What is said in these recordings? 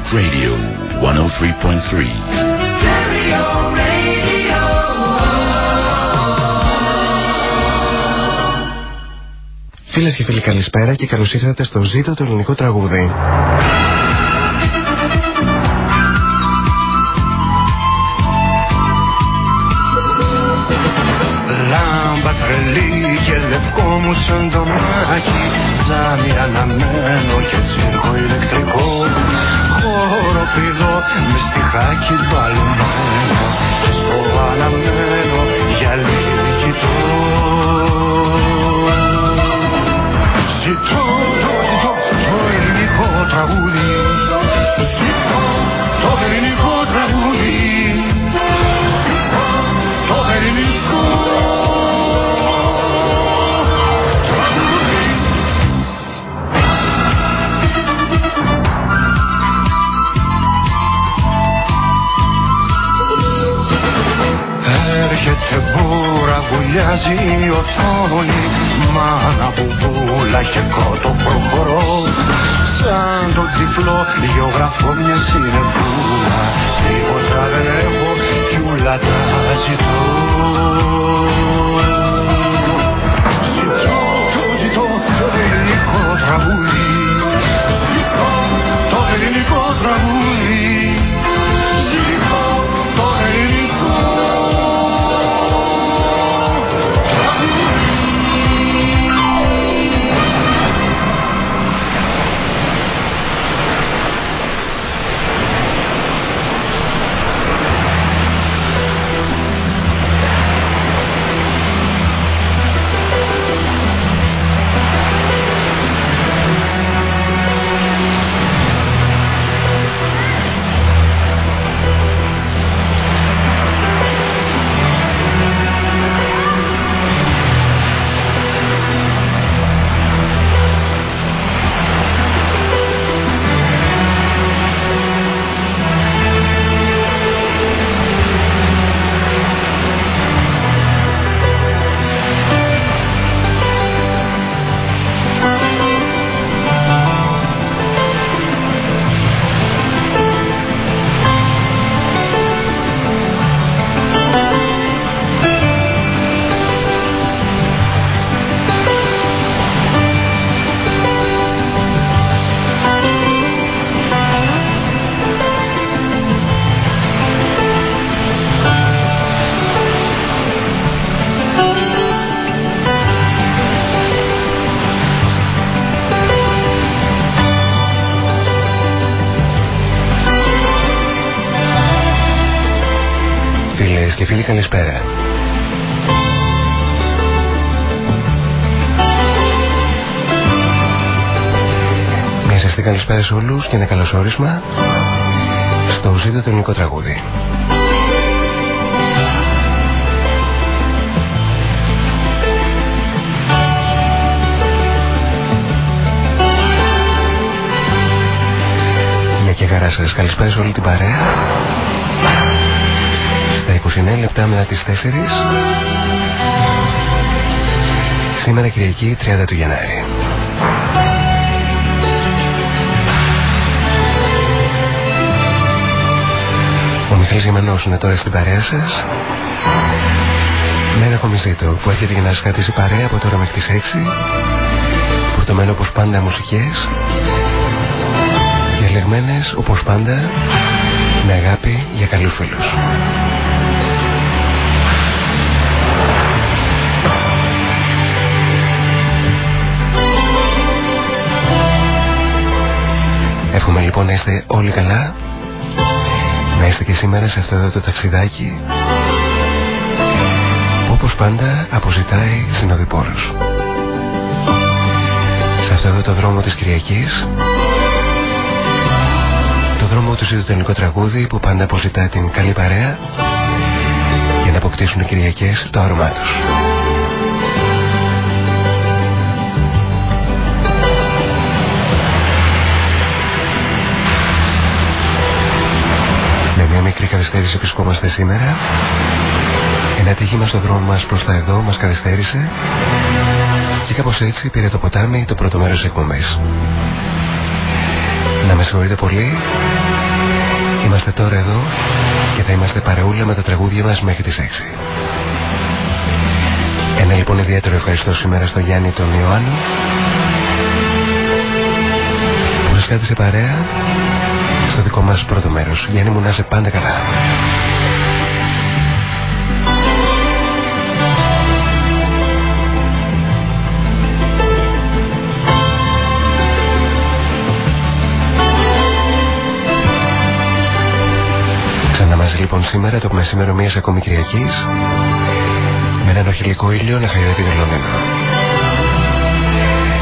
Greek Radio 103.3. Φίλες και φίλοι καλησπέρα και καλώς ήρθατε στο ζήτο του ελληνικού τραγούδι. Λάμπα τρελή και λευκό μου σαν το μάχη Ζάμι αναμένο και τσίρκο ηλεκτρικό Χώρο πηδό με στιχάκι μπαλωμένο Και στο αναμένο για λίγη κοιτώ Ζητώ, το ζητώ το ελληνικό τραγούδι βουλιάζει η οθόνη Μάνα μπουμπούλα και κότο προχωρώ. Σαν τον τυφλό γεωγραφώ μια συνεπούλα Τίποτα δεν έχω κι ούλα τα ζητώ. Ζητώ, το ζητώ το ελληνικό τραγούδι. Ζητώ το ελληνικό τραγούδι καλησπέρα. Μια ζεστή καλησπέρα σε όλους και ένα καλωσόρισμα στο ζήτο του ελληνικό τραγούδι. Μια και χαρά σας καλησπέρα σε όλη την παρέα στα 29 λεπτά μετά τις 4 σήμερα Κυριακή 30 του Γενάρη. Ο Μιχάλης Γεμενός είναι τώρα στην παρέα σας. Με ένα κομιζίτο που έρχεται για να σας κρατήσει παρέα από τώρα μέχρι τις 6 φορτωμένο όπως πάντα μουσικές. Διαλεγμένες όπως πάντα με αγάπη για καλούς φίλους. Εύχομαι λοιπόν να είστε όλοι καλά. Να είστε και σήμερα σε αυτό εδώ το ταξιδάκι που όπως πάντα αποζητάει συνοδοιπόρους Σε αυτό εδώ το δρόμο της Κυριακής Το δρόμο του ζήτου τελικό τραγούδι που πάντα αποζητά την καλή παρέα Για να αποκτήσουν οι Κυριακές το άρωμά τους καθυστέρηση επισκόμαστε σήμερα Ένα τύχημα στο δρόμο μας προς τα εδώ μας καθυστέρησε Και κάπως έτσι πήρε το ποτάμι το πρώτο μέρος της εκπομπής Να με συγχωρείτε πολύ. Είμαστε τώρα εδώ και θα είμαστε παρεούλα με τα τραγούδια μας μέχρι τις 6. Ένα λοιπόν ιδιαίτερο ευχαριστώ σήμερα στο Γιάννη τον Ιωάννη που μας κράτησε παρέα στο δικό μας πρώτο μέρος. Γιάννη μου να είσαι πάντα καλά. λοιπόν σήμερα το μεσημέρο μιας ακόμη Κυριακής με έναν οχυλικό ήλιο να χαϊδεύει το Λονδίνο.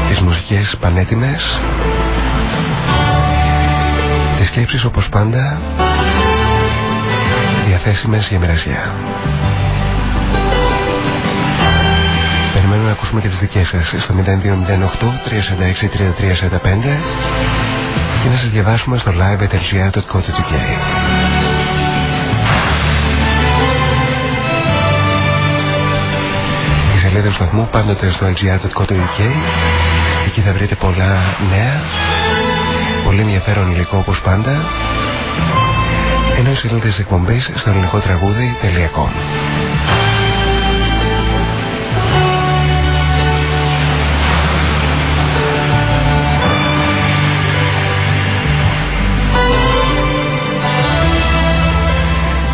Τις μουσικές πανέτοιμες Τις σκέψεις όπως πάντα διαθέσιμες για μοιρασιά. Περιμένουμε να ακούσουμε και τις δικές σας. Στο 0208 346 3345 και να σας διαβάσουμε στο live.gr.co.uk σελίδα του σταθμού πάντοτε στο lgr.co.uk Εκεί θα βρείτε πολλά νέα, πολύ ενδιαφέρον υλικό όπως πάντα ενώ οι σελίδες εκπομπής στο ελληνικό τραγούδι.com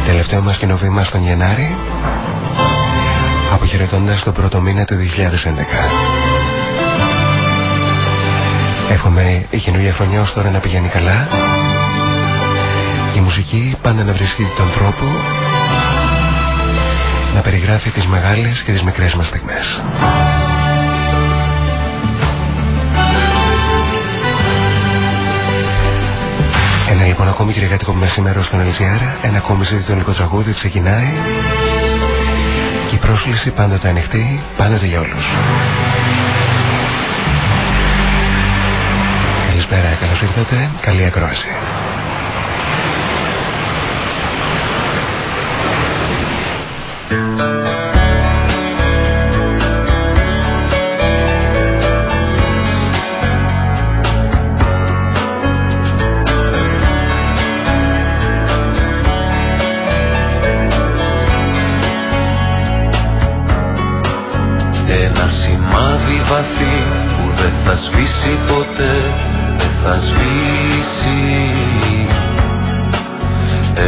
Τελευταίο μας κοινοβήμα στον Γενάρη αποχαιρετώντας το πρώτο μήνα του 2011. Εύχομαι η καινούργια χρονιά ως τώρα να πηγαίνει καλά η μουσική πάντα να βρίσκει τον τρόπο να περιγράφει τις μεγάλες και τις μικρές μας στιγμές. Ένα λοιπόν ακόμη κυριακάτικο μεσημέρο στον LGR, ένα ακόμη ζήτητο τραγούδι ξεκινάει η πρόσκληση πάντοτε ανοιχτή, πάντοτε για όλους. Καλησπέρα, καλώς ήρθατε, καλή ακρόαση. Ένα σημάδι βαθύ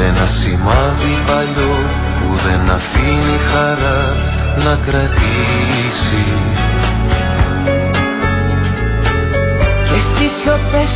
Ένα σημάδι παλιό που δεν αφήνει χαρά να κρατήσει. Και στις σιωπές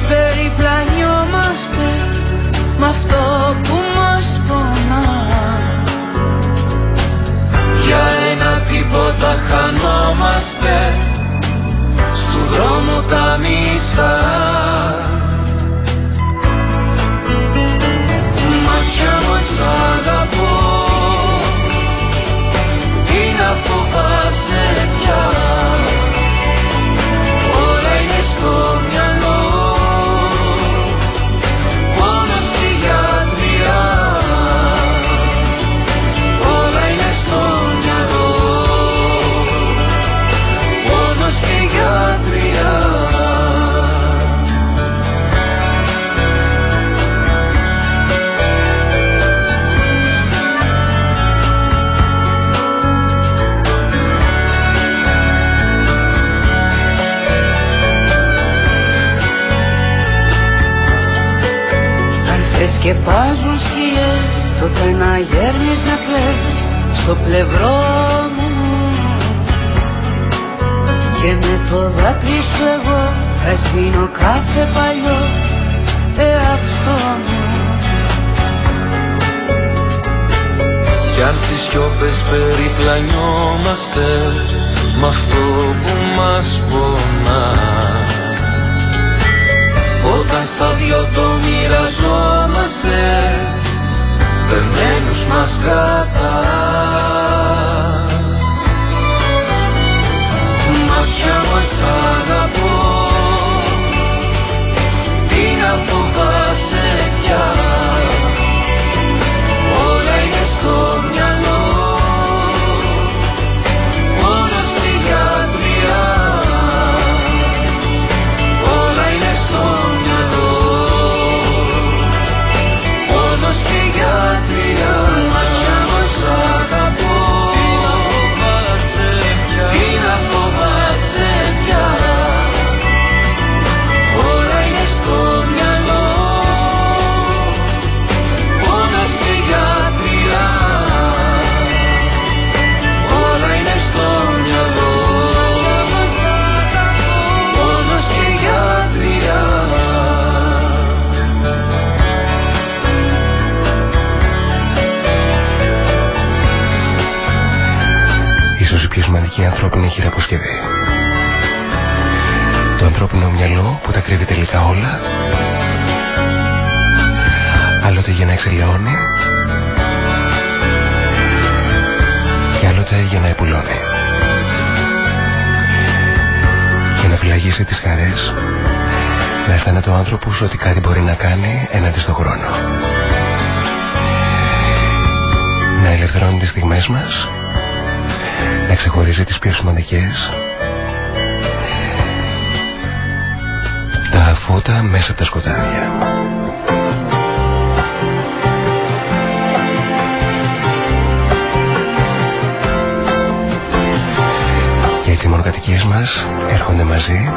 έτσι οι μονοκατοικίες μας έρχονται μαζί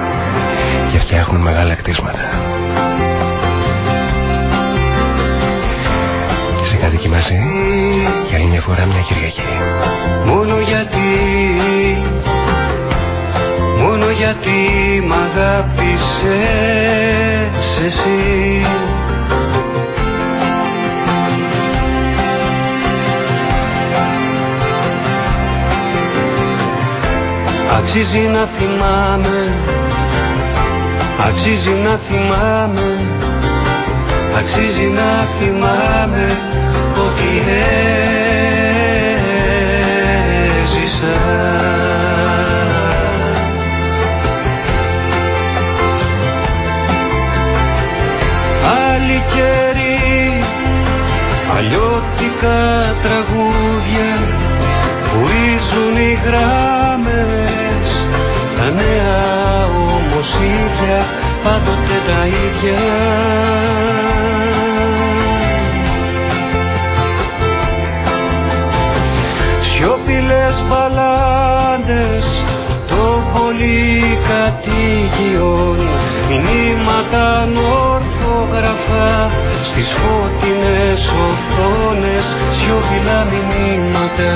και φτιάχνουν μεγάλα κτίσματα. Σε κάτοικοι μαζί για άλλη μια φορά μια Κυριακή. Μόνο γιατί Μόνο γιατί μ' αγάπησες εσύ Αξίζει να θυμάμαι. Αξίζει να θυμάμαι. Αξίζει να θυμάμαι Ότι έζησα Άλλοι καιροί Αλλιώτικα τραγούδια Βουίζουν οι γράμμες Τα νέα όμως ίδια Πάντοτε τα ίδια. Σιωπηλές μπαλάντες των πολυκατοικιών Μηνύματα ορθογραφά στις φώτινες οθόνες Σιωπηλά μηνύματα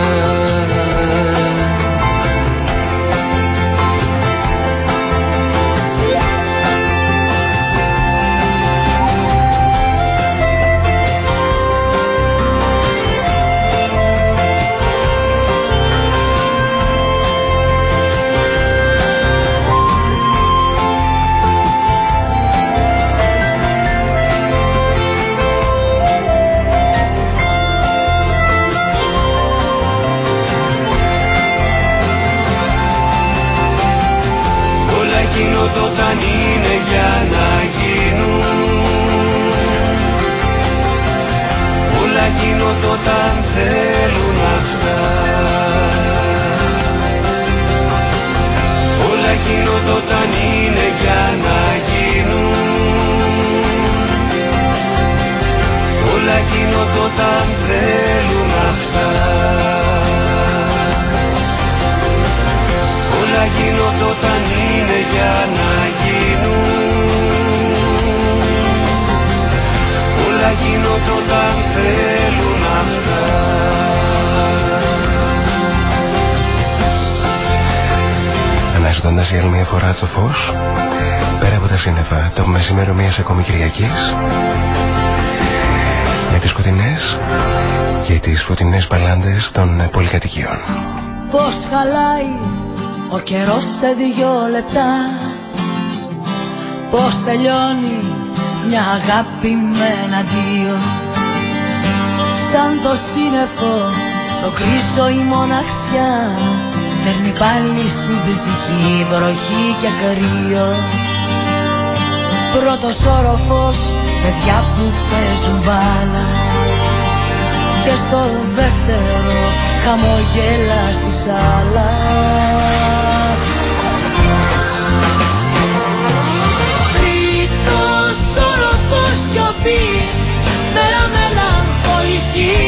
Αναζητώντας για άλλη μια φορά το φως πέρα από τα σύννεφα το μεσημέρο μιας ακόμη Κυριακής με τις σκοτεινές και τις φωτεινές παλάντες των πολυκατοικιών. Πώς χαλάει ο καιρός σε δυο λεπτά. Πώς τελειώνει μια αγάπη με ένα δύο Σαν το σύννεφο το κρίσο η μοναξιά Φέρνει πάλι στην ψυχή βροχή και κρύο Πρώτος όροφος παιδιά που παίζουν μπάλα. Και στο δεύτερο χαμογέλα στη σάλα. Τρίτος όροφος σιωπής μέρα μελαγχολική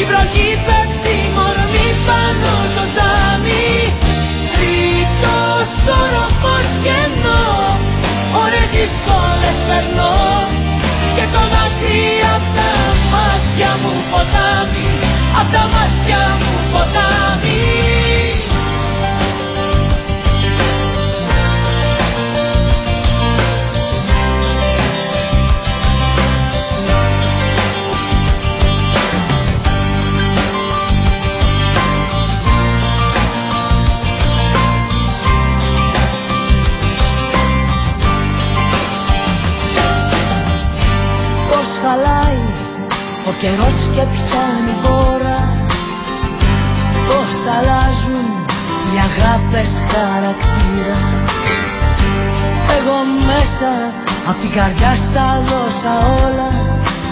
η βροχή Τρίτος όροφος κενό ώρες δύσκολες περνώ. Και το δάκρυ απ' τα μάτια μου ποτάμι απ' τα μάτια μου ποτάμι καιρός και πιάνει χώρα. Πώς αλλάζουν οι αγάπες χαρακτήρα. Εγώ μέσα απ' την καρδιά στα δώσα όλα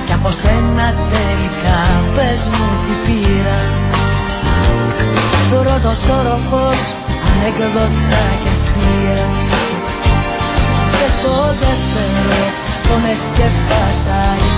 Κι από σένα τελικά πες μου τι πήρα. Πρώτος όροφος ανέκδοτα και αστεία. Και στο δεύτερο φωνές και φασαρία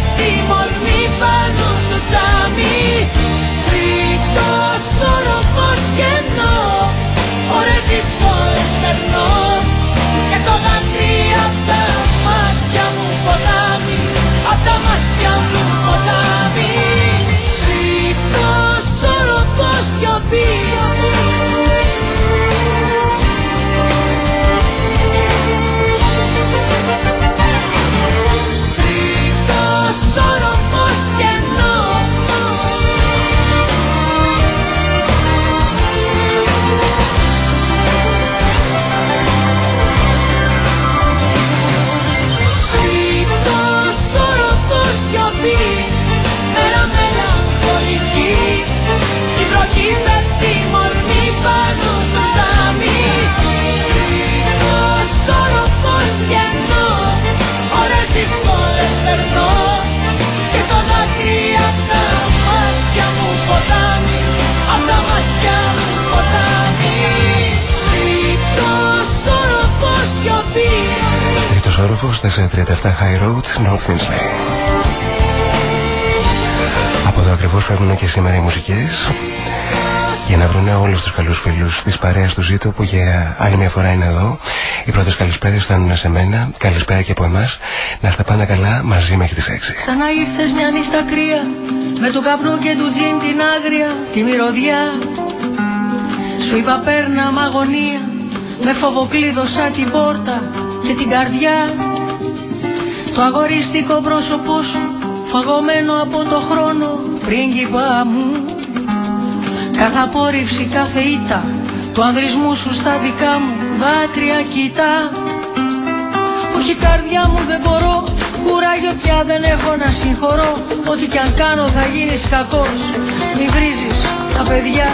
37 High Road, North Finchley. Από εδώ ακριβώς φεύγουν και σήμερα οι μουσικές για να βρουν όλους τους καλούς φίλους της παρέας του Ζήτω που για άλλη μια φορά είναι εδώ. Οι πρώτες καλησπέρες φτάνουν σε μένα. Καλησπέρα και από εμάς. Να στα πάνε καλά μαζί μέχρι τις 6. Ξανά ήρθες μια νύχτα κρύα με του καπνού και του τζιν την άγρια τη μυρωδιά. Σου είπα παίρνα μαγωνία με φοβοκλείδωσα την πόρτα και την καρδιά το αγοριστικό πρόσωπό σου Φαγωμένο από το χρόνο Πρίγκιπα μου. Κάθε απόρριψη, κάθε ήττα Του ανδρισμού σου στα δικά μου Δάκρυα κοιτά. Όχι καρδιά μου δεν μπορώ Κουράγιο πια δεν έχω να συγχωρώ. Ό,τι κι αν κάνω θα γίνεις κακός Μη βρίζεις τα παιδιά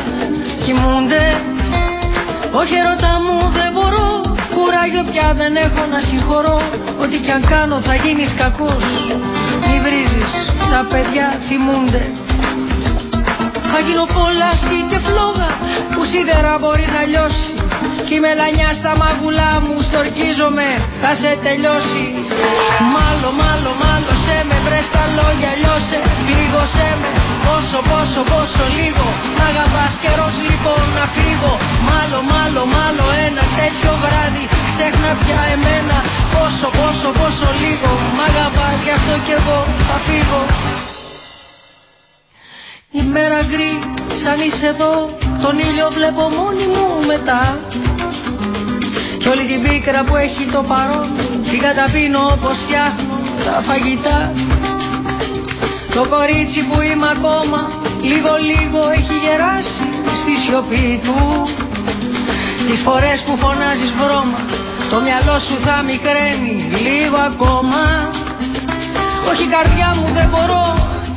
κοιμούνται. Όχι ερώτα μου δεν μπορώ Κουράγιο πια δεν έχω να συγχωρώ Ό,τι κι αν κάνω θα γίνεις κακός. Μη βρίζεις τα παιδιά θυμούνται. Θα γίνω κόλαση και φλόγα που σίδερα μπορεί να λιώσει. Κι η μελανιά στα μαγουλά μου στορκίζομαι θα σε τελειώσει. Μάλλον, μάλλον, μάλλον σε με βρες τα λόγια λιώσε Πλήγωσέ με πόσο, πόσο, πόσο λίγο. Μ' αγαπάς καιρός λοιπόν να φύγω. Μάλλον, μάλλον, μάλλον ένα τέτοιο βράδυ Ξέχνα πια εμένα. Πόσο, πόσο, πόσο λίγο. Μ' αγαπάς γι' αυτό κι εγώ θα φύγω. Η μέρα γκρι σαν είσαι εδώ Τον ήλιο βλέπω μόνη μου μετά. Κι όλη την πίκρα που έχει το παρόν Την καταπίνω όπως φτιάχνω τα φαγητά Το κορίτσι που είμαι ακόμα Λίγο λίγο έχει γεράσει στη σιωπή του. Τις φορές που φωνάζεις βρώμα Το μυαλό σου θα μικραίνει λίγο ακόμα. Όχι καρδιά μου δεν μπορώ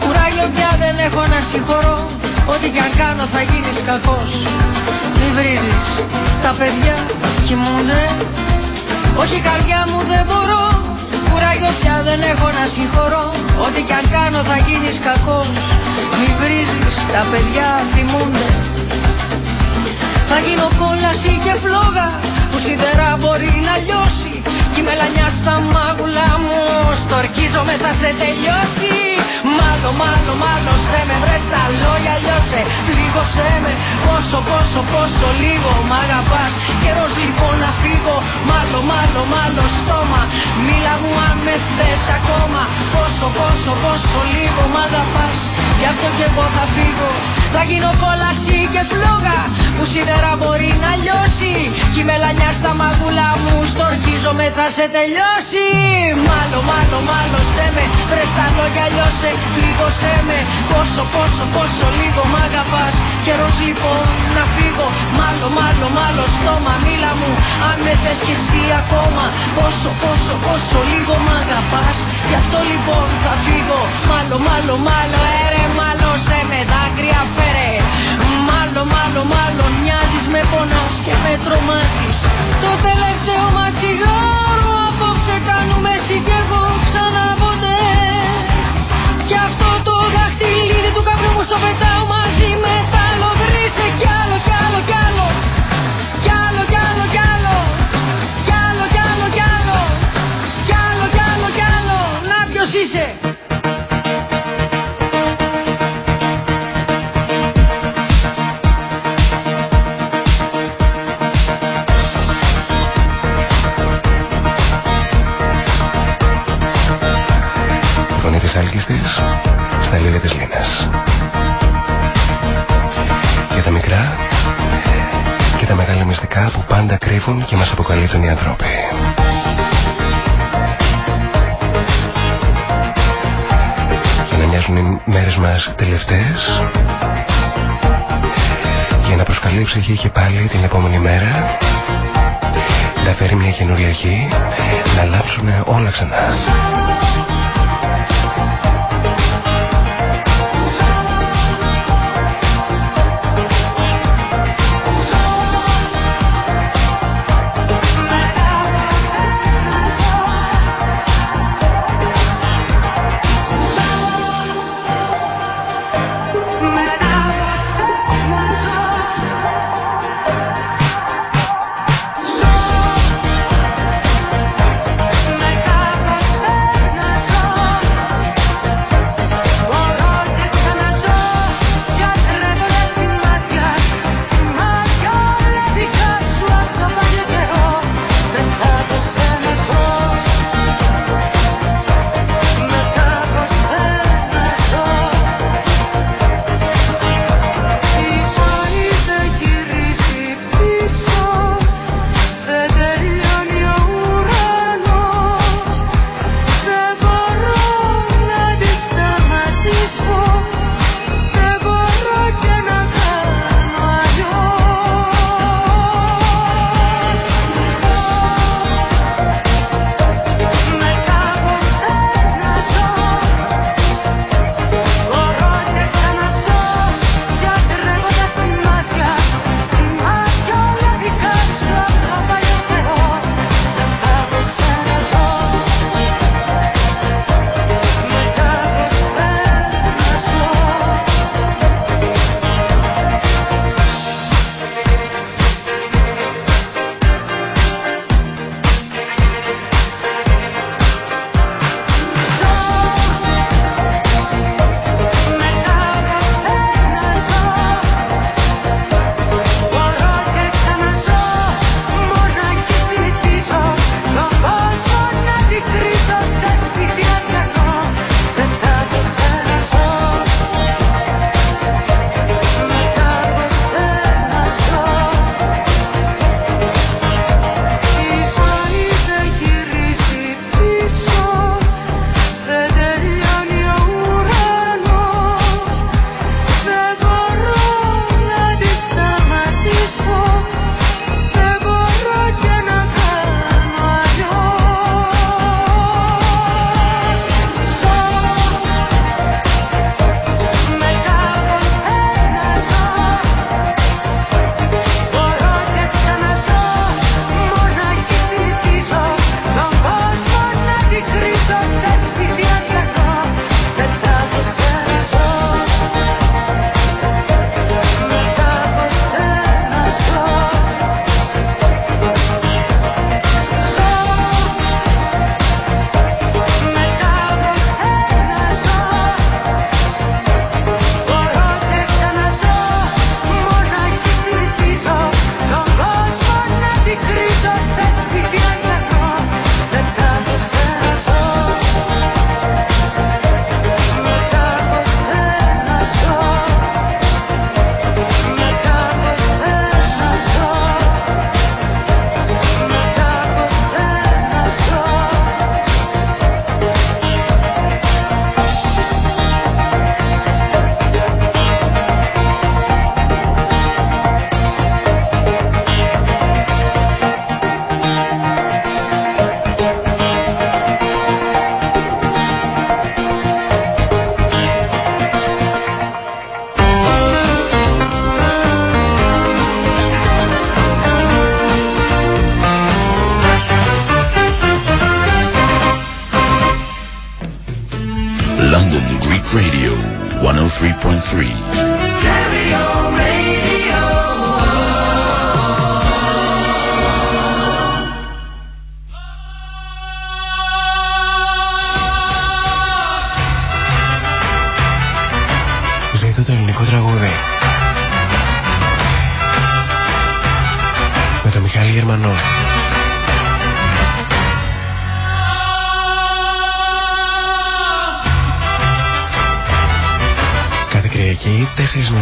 Κουράγιο πια δεν έχω να συγχωρώ. Ό,τι κι αν κάνω θα γίνεις κακός. Μη βρίζεις Τα παιδιά κοιμούνται Όχι καρδιά μου δεν μπορώ Κουράγιο πια δεν έχω να συγχωρώ. Ό,τι κι αν κάνω θα γίνεις κακός. Μη βρίζεις Τα παιδιά θυμούνται. Θα γίνω κόλαση και φλόγα Που σιδερά μπορεί να λιώσει. Κι η μελανιά στα μάγουλα μου Στορκίζομαι θα σε τελειώσει Μάλλον, μάλλον, μάλλον σε με βρες τα λόγια λιώσε. Πλήγωσέ με πόσο, πόσο, πόσο λίγο Μ' αγαπάς. Καιρός λοιπόν να φύγω. Μάλλον, μάλλον, μάλλον στόμα. Μίλα μου αν με θες ακόμα. Πόσο, πόσο, πόσο λίγο Μ' αγαπάς. Γι' αυτό κι εγώ θα φύγω. Θα γίνω κόλαση και φλόγα Που σίδερα μπορεί να λιώσει. Κι η μελανιά στα μαγουλά μου Στορκίζομαι θα σε τελειώσει. Μάλλον, μάλλον, μάλλον σε με βρες τα λόγια λιώσε Λίγο μάλωσέ με Πόσο, πόσο, πόσο λίγο μ' αγαπάς. Καιρός λοιπόν να φύγω Μάλλο, μάλλο, μάλλο στο μαμίλα μου. Αν με θες κι εσύ ακόμα Πόσο, πόσο, πόσο λίγο μ' αγαπάς. Γι' αυτό λοιπόν θα φύγω Μάλλο, μάλλο, μάλλο, έρε μάλωσέ με δάκρυα φέρε. Μάλλο, μάλλο, μάλλο μοιάζεις με πονάς και με τρομάζεις. Το τελευταίο μας τσιγάρο Φωνή της Άλκης στα λίγα της Λίνας. Για τα μικρά και τα μεγάλα μυστικά που πάντα κρύβουν και μας αποκαλύπτουν οι ανθρώποι. Για να μοιάζουν οι μέρες μας τελευταίες για να προσκαλεί η ψυχή και πάλι την επόμενη μέρα να φέρει μια καινούρια αρχή να αλλάξουν όλα ξανά.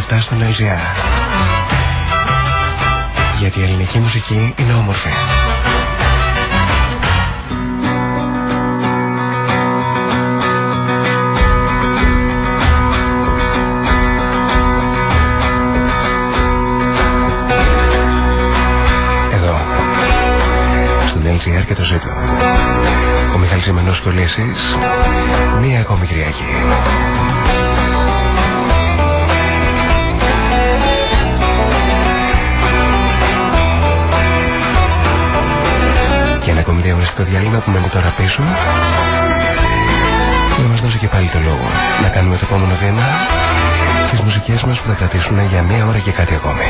4 με 7 στον LGR. Γιατί η ελληνική μουσική είναι όμορφη. Εδώ, στον LGR και το ζήτω. Ο Μιχάλης Εμενός και μία ακόμη Κυριακή. Ακόμη δύο ώρες το διάλειμμα που μένει τώρα πίσω να μας δώσει και πάλι το λόγο να κάνουμε το επόμενο βήμα στις μουσικές μας που θα κρατήσουν για μία ώρα και κάτι ακόμη.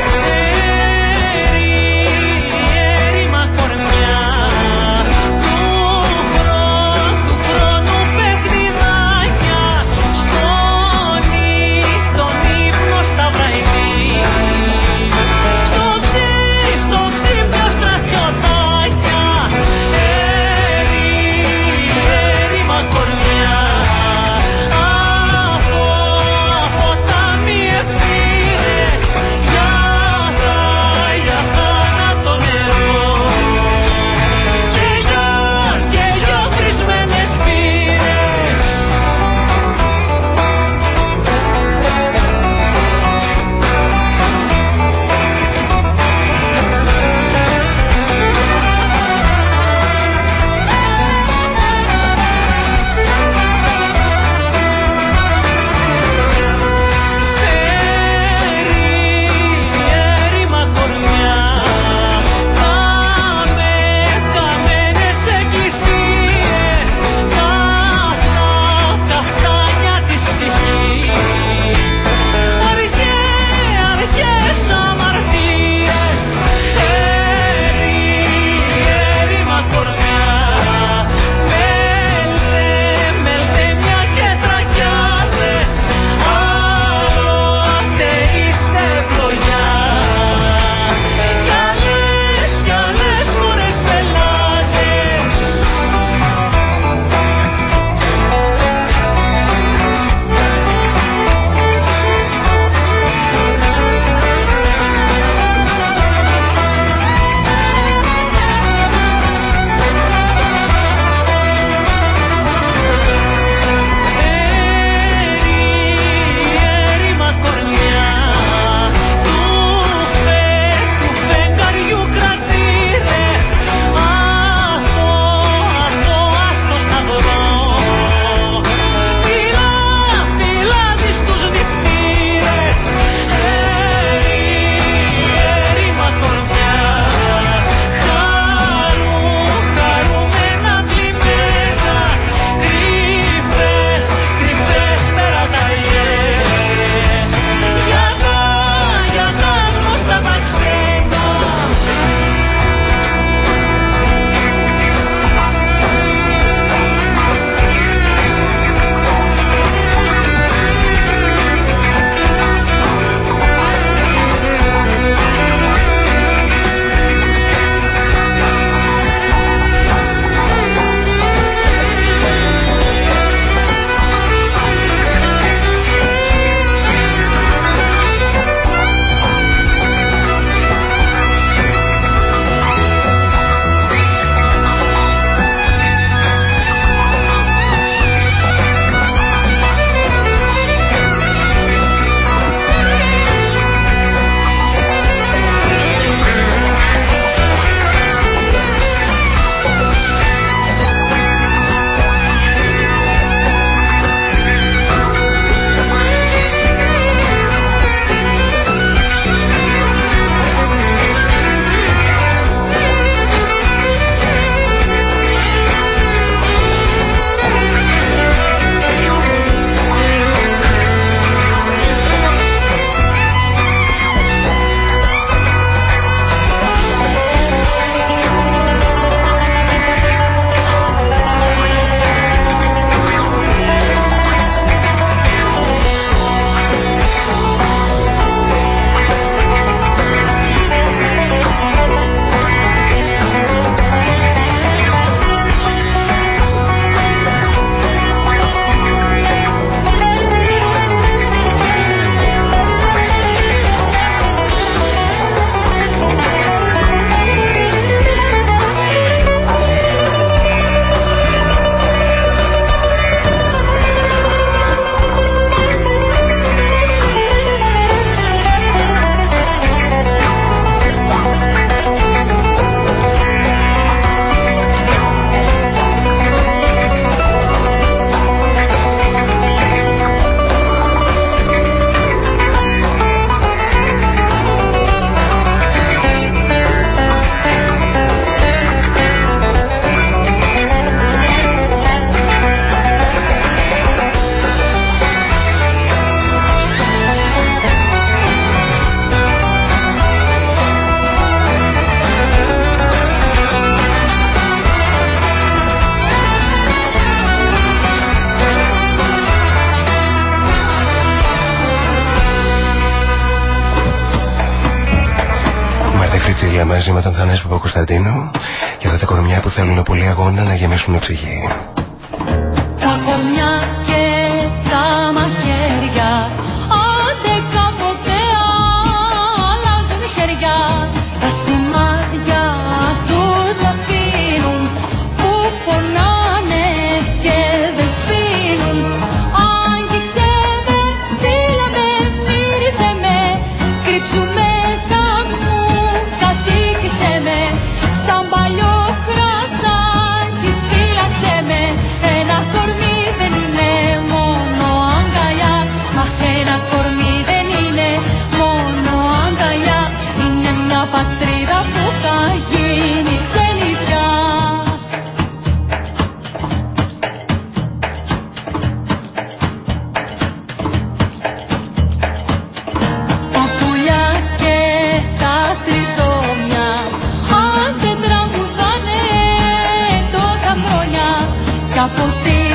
Και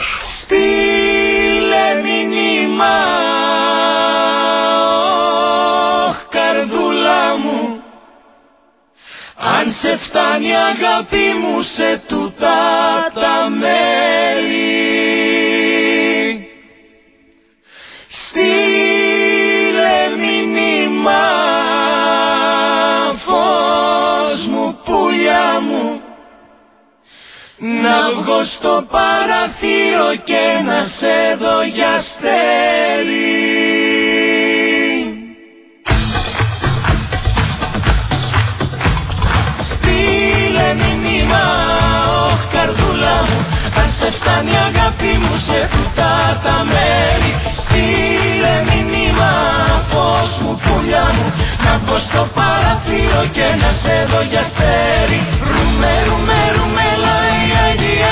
κάνει εκείνους. Στείλε μηνύμα καρδούλα μου αν σε φτάνει αγάπη μου σε τούτα τα μέρη Να βγω στο παραθύρο και να σε δω για στέλι Στείλε μηνύμα, όχ καρδούλα μου Αν σε φτάνει αγάπη μου σε τούτα τα μέρη. Στείλε μηνύμα, φως μου πουλιά μου Να βγω στο παραθύρο και να σε δω για στέλι Ρούμε, ρούμε, ρούμε,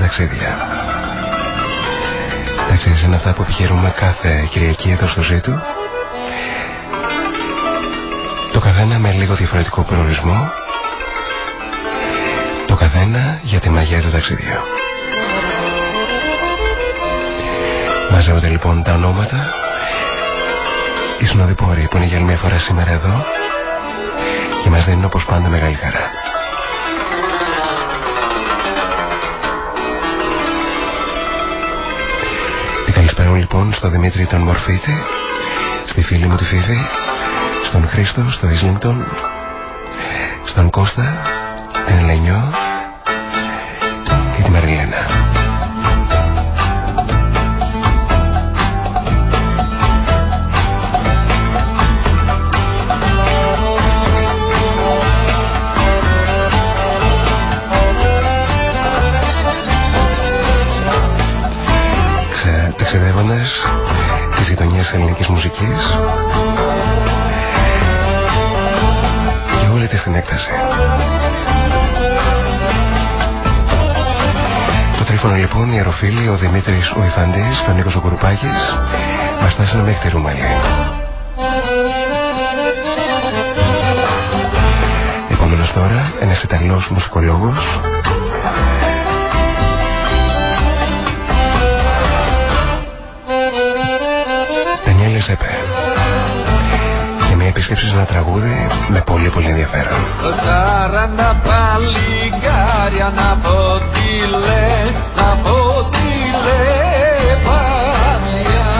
ταξίδια. Ταξίδια είναι αυτά που επιχειρούμε κάθε Κυριακή εδώ στο ζήτο. Το καθένα με λίγο διαφορετικό προορισμό. Το καθένα για τη μαγεία του ταξιδιού. Μαζεύονται λοιπόν τα ονόματα. Οι συνοδοιπόροι που είναι για μια φορά σήμερα εδώ και μας δίνουν όπως πάντα μεγάλη χαρά. Καλησπέρα λοιπόν στον Δημήτρη τον Μορφίτη, στη φίλη μου τη Φίβη, στον Χρήστο, στο Ισλίνγκτον, στον Κώστα, την Ελενιό και τη Μαριλένα. Μουσικής και όλη τη την έκταση. Το τρίφωνο λοιπόν, η αεροφίλη, ο Δημήτρης ο Ιφαντής και ο Νίκος ο Κουρουπάκης μας φτάσανε μέχρι τη Ρουμαλία. Επόμενος τώρα, ένας Ιταλός μουσικολόγος Ζεπέ διασκέψεις ένα τραγούδι με πολύ πολύ ενδιαφέρον. Σαράντα παλικάρια να πω τι ποτήλε, να πω τι ποτήλε παλιά.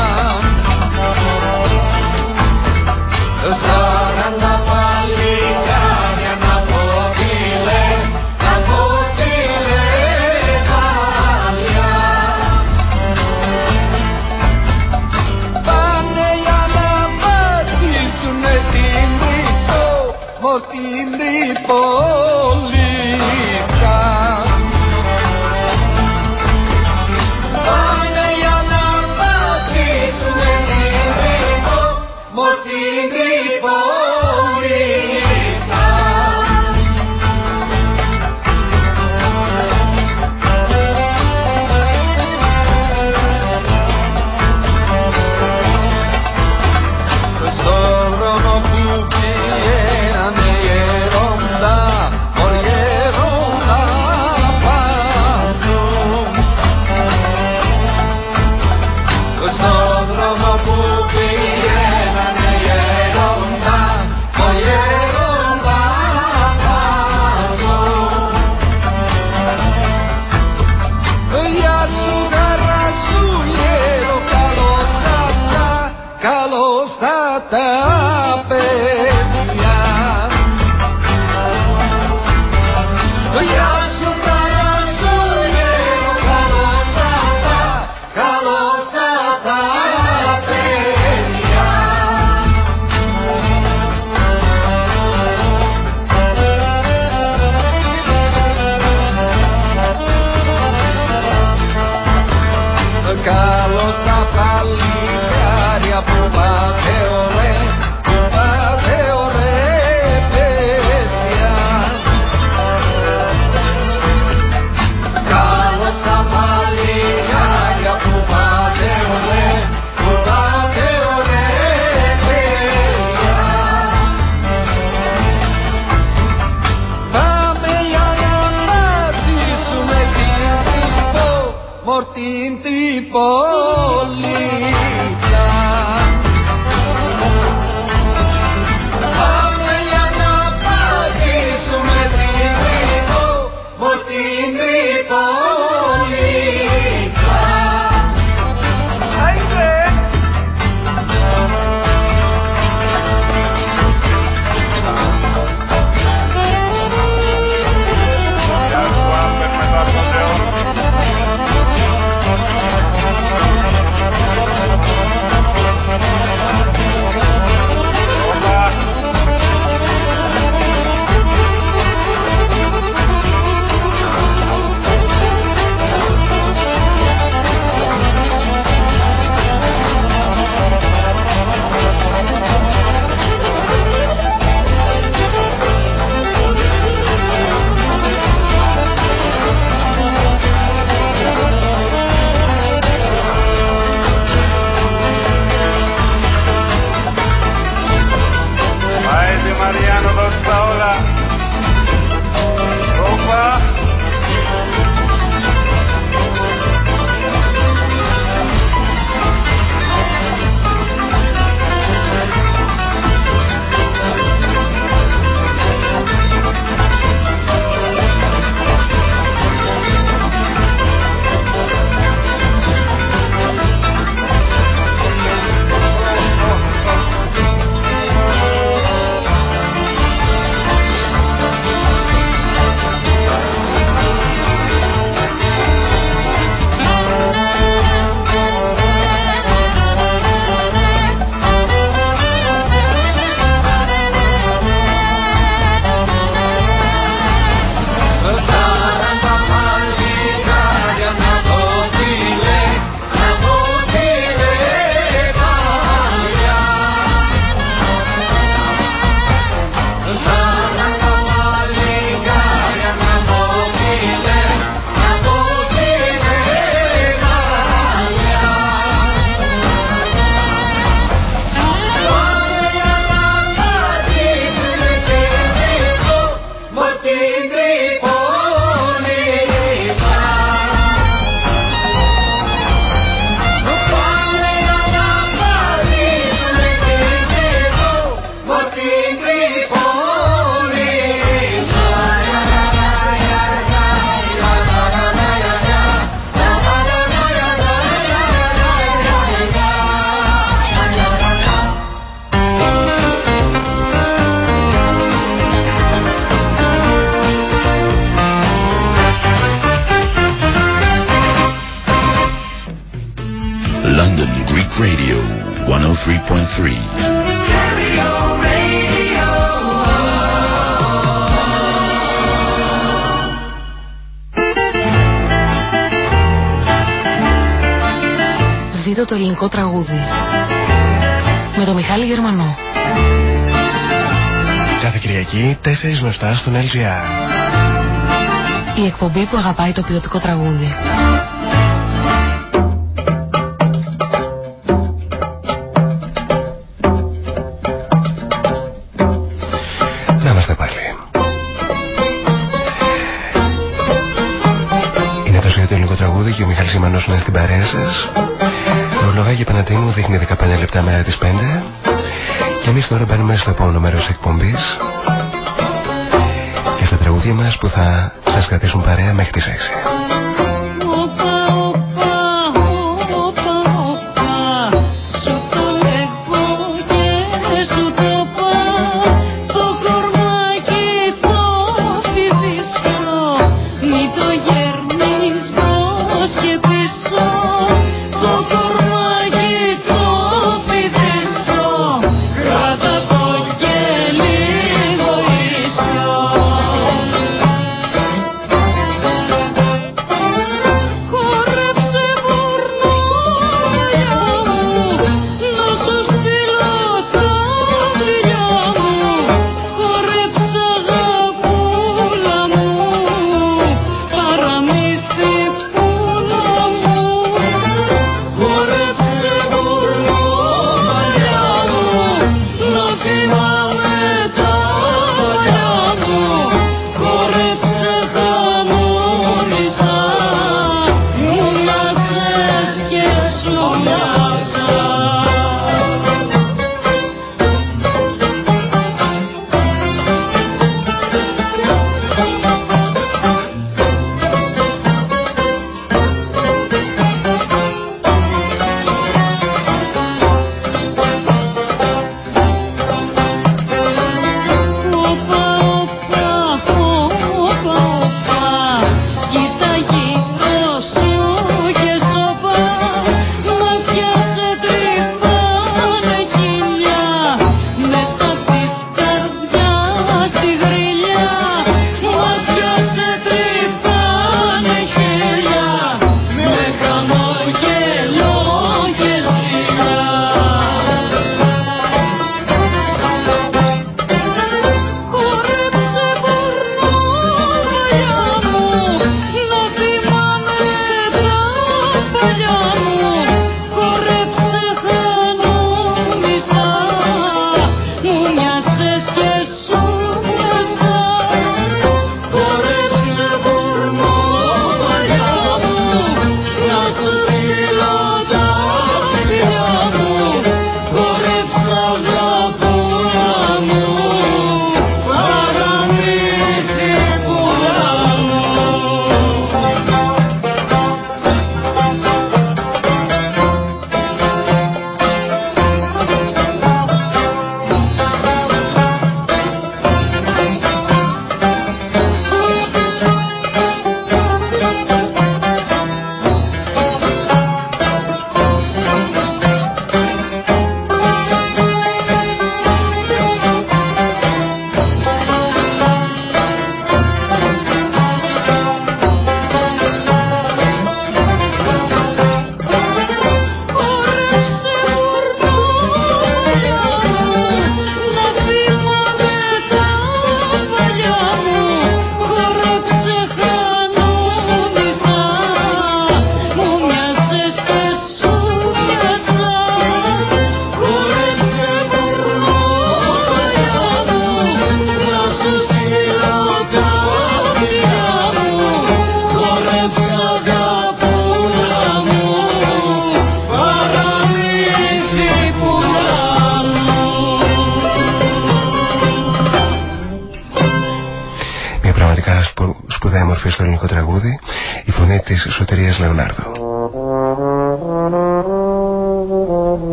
Κυριακή 4 με 7 στον LGR. Η εκπομπή που αγαπάει το ποιοτικό τραγούδι. Να είμαστε πάλι. Είναι το σχέδιο ελληνικό τραγούδι και ο Μιχάλης Γερμανός είναι στην παρέα σας. Το λογάκι Πανατήμου δείχνει 15 λεπτά μέρα τις 5 και εμείς τώρα μπαίνουμε στο επόμενο μέρος της εκπομπής και στα τραγούδια μας που θα σας κρατήσουν παρέα μέχρι τις 6.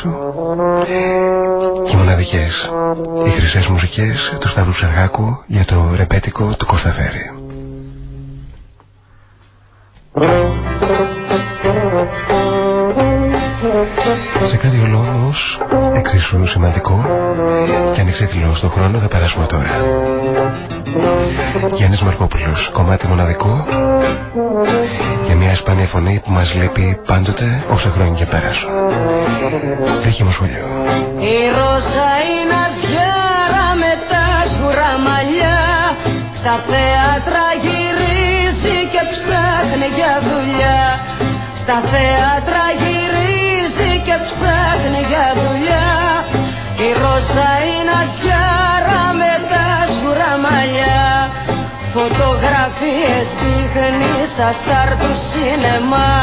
Του Νίκου Κάτσου και οι μοναδικές. Οι χρυσές μουσικές του Σταύρου Ψαργάκου για το ρεμπέτικο του Κωνσταφέρη σε κάτι όλο όμως εξίσου σημαντικό και ανεξίτηλος στον χρόνο θα περάσουμε τώρα. Γιάννης Μαρκόπουλος, κομμάτι μοναδικό για μια σπάνια φωνή που μας λείπει πάντοτε όσα χρόνια και πέρασαν. Έχει σχολείο. Η Ρώσα είναι ασγέρα με τα σγουρά μαλλιά στα θέατρα γυρίζει και ψάχνει για δουλειά στα θέατρα γυρίζει και ψάχνει για δουλειά Η Ρώσα είναι ασιάρα με τα σγουρά μαλλιά Φωτογραφίες δείχνει στα στάρ του σινεμά.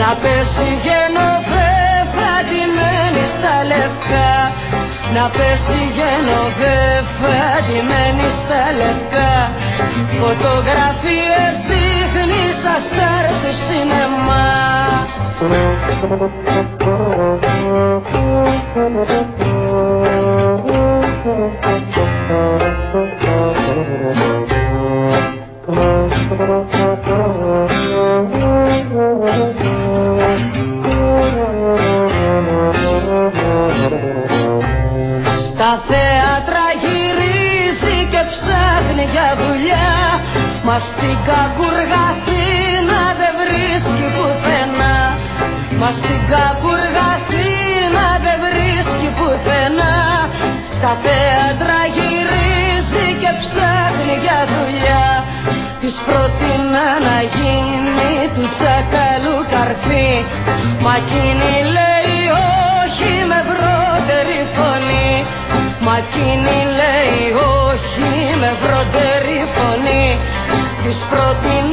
Να πέσει γενοβέφα ντυμένη στα λευκά. Να πέσει γενοβέφα ντυμένη στα λευκά. Φωτογραφίες δείχνει στα στάρ του σινεμά Μας στην κακουργαθήνα δεν βρίσκει πουθενά. Μας στην κακουργαθήνα δεν βρίσκει πουθενά. Στα θέατρα γυρίζει και ψάχνει για δουλειά. Της πρότεινα να γίνει του τσακαλού καρφί. Μα εκείνη λέει όχι με βρότερη φωνή. Μα εκείνη Της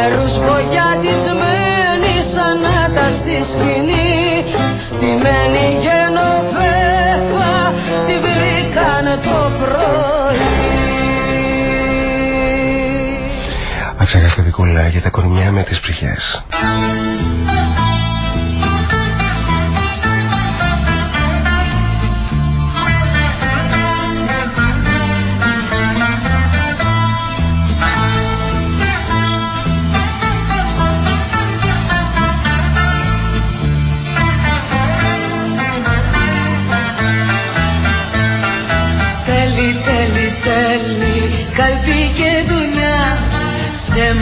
Με ρουσβογιατισμένη σαν να ήταν στη σκηνή Ντυμένη γενοβέφα τη βρήκαν το πρωί Αξέχαστα δικούλα για τα κορμιά με τις ψυχές.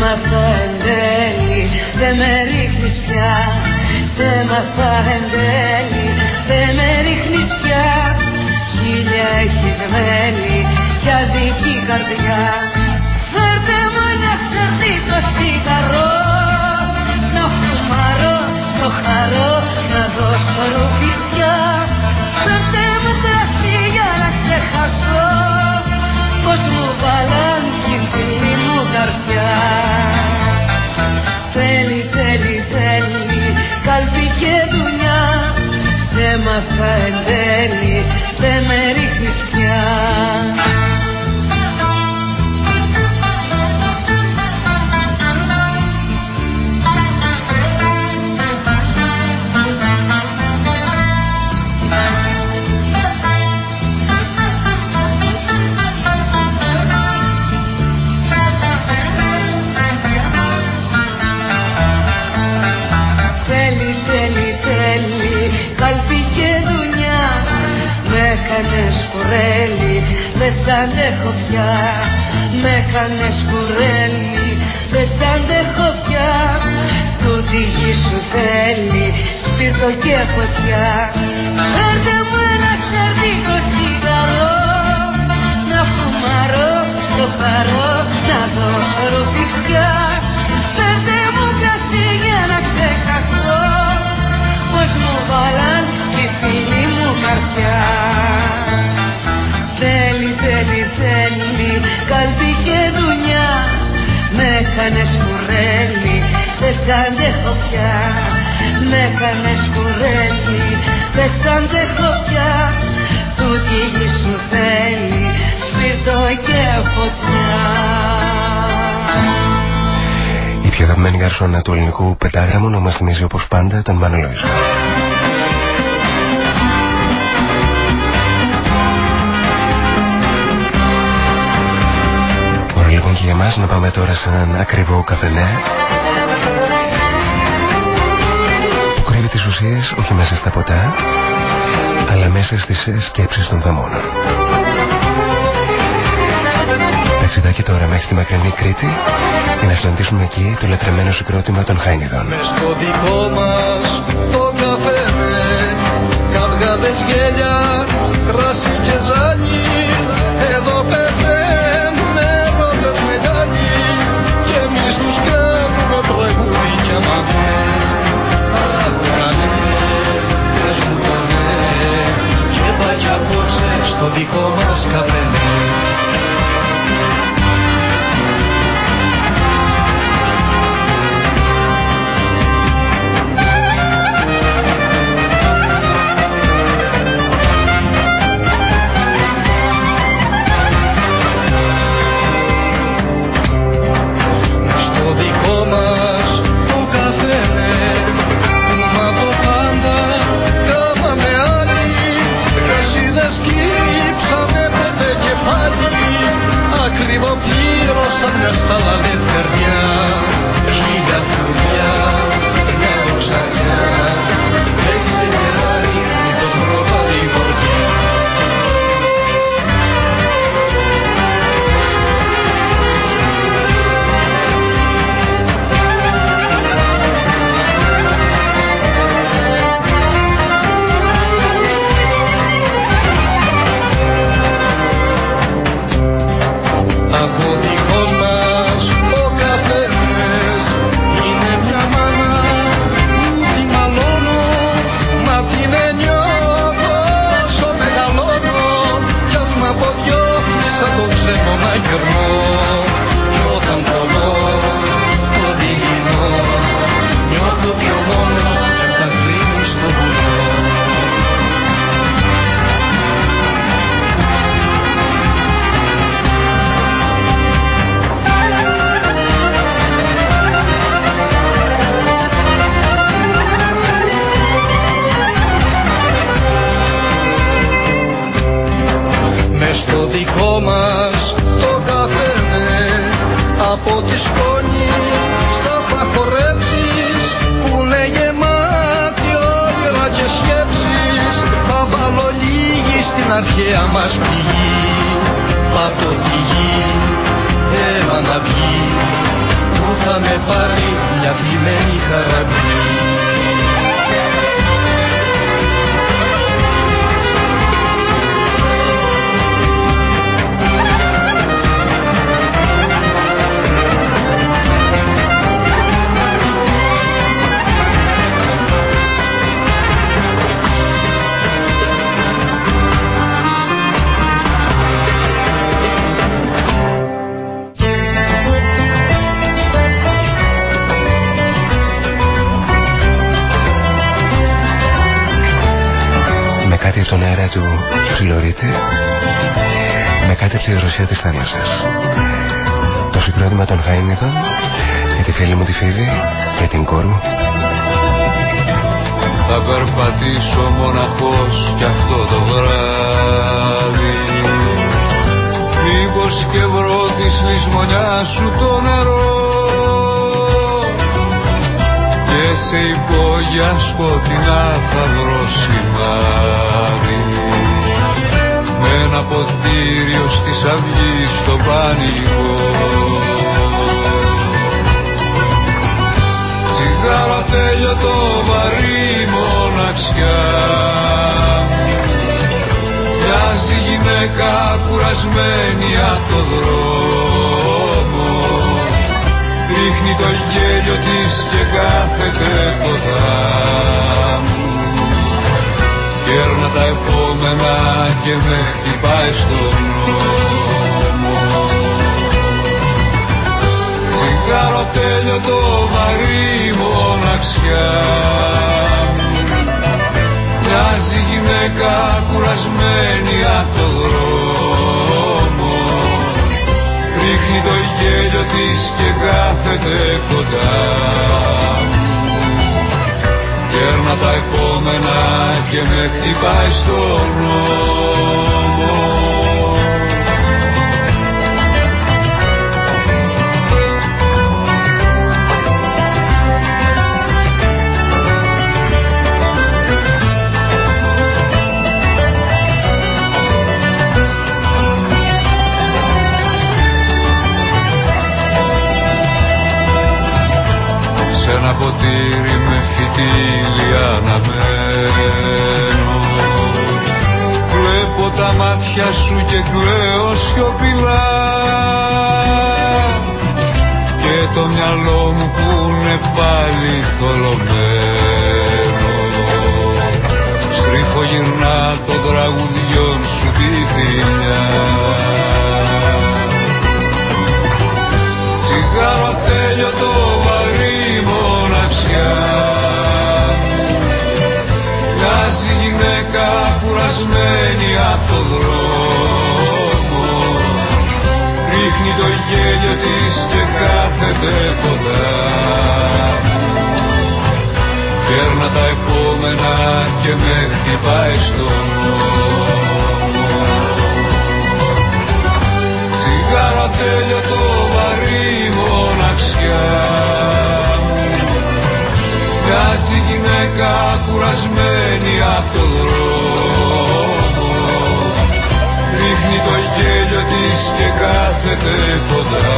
Σε μαθα εν τέλει Δεν με ρίχνεις πια Σε μαθα εν τέλει Δεν με ρίχνεις πια Χίλια έχεις μέλη Για δική καρδιά δεν σ' αντέχω πια. Με έκανες κουρέλι, δεν σ' αντέχω πια. Του γη σου θέλει, σπίρτο και φωτιά. Η πιο αγαπημένη γαρσόνα του ελληνικού πεντάγραμμου να μας θυμίζει όπως πάντα τον Μάνο Λοϊζό. Ωραία λοιπόν και για μας να πάμε τώρα σε έναν ακριβό καφενέ που κρύβει τις ουσίες όχι μέσα στα ποτά αλλά μέσα στις σκέψεις των δαμόνων. Ταξιδάκι τώρα μέχρι τη μακρινή Κρήτη για να συναντήσουμε εκεί το λατρεμένο συγκρότημα των Χάινιδων. Μες στο δικό μας το καφέ καυγάδες γέλια, κράσι και ζάλι στο δικό μας καφέ περπατήσω μοναχός κι αυτό το βράδυ. Μήπως και βρω της λησμονιάς σου το νερό Και σε υπόγεια σκοτεινά θα βρω σημάδι. Με ένα ποτήριο στις αυγής στο πανικό Τσιγάρο τέλειο το βαρύ μου μοναξιά. Μοιάζει γυναίκα κουρασμένη από το δρόμο. Ρίχνει το γέλιο της και κάθεται κοντά. Μου Κέρνα τα επόμενα και με χτυπάει στον νόμο Τσιγάρο τέλειο το βαρύ μοναξιά. Μοιάζει γυναίκα κουρασμένη από το δρόμο. Ρίχνει το γέλιο της και κάθεται κοντά. Κέρνα τα επόμενα και με χτυπάει στον νόμο με φυτίλι αναμένω Βλέπω τα μάτια σου και κλαίω σιωπηλά. Και το μυαλό μου που είναι πάλι θολωμένο. Στρίφω γυρνά το τραγουδιών σου τη θηλιά. Τσιγάρο τέλειο κουρασμένη από το δρόμο. Ρίχνει το γέλιο της και κάθεται κοντά. Κέρνα τα επόμενα και με χτυπάει στον νόμο. Τσιγάρο τέλειο το βαρύ μοναξιά. Μοιάζει γυναίκα κουρασμένη από το και κάθεται κοντά.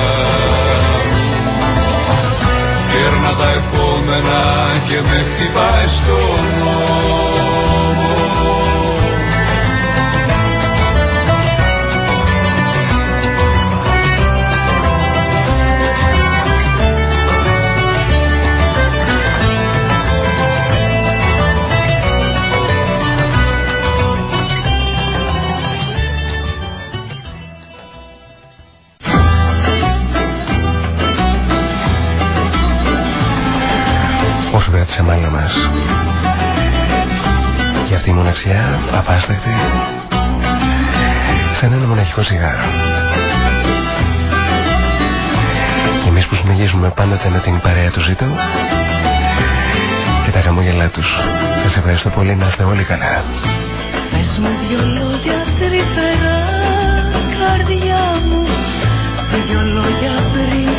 Κέρνα τα επόμενα και με χτυπάει στον νόμο σαν ένα μοναχικό σιγάρο. Και εμείς που συνεχίζουμε πάντοτε με την παρέα του ζήτω και τα χαμόγελά τους. Σας ευχαριστώ πολύ. Να είστε όλοι καλά. Πες μου δυο λόγια τρυφερά καρδιά μου. Δυο λόγια πριν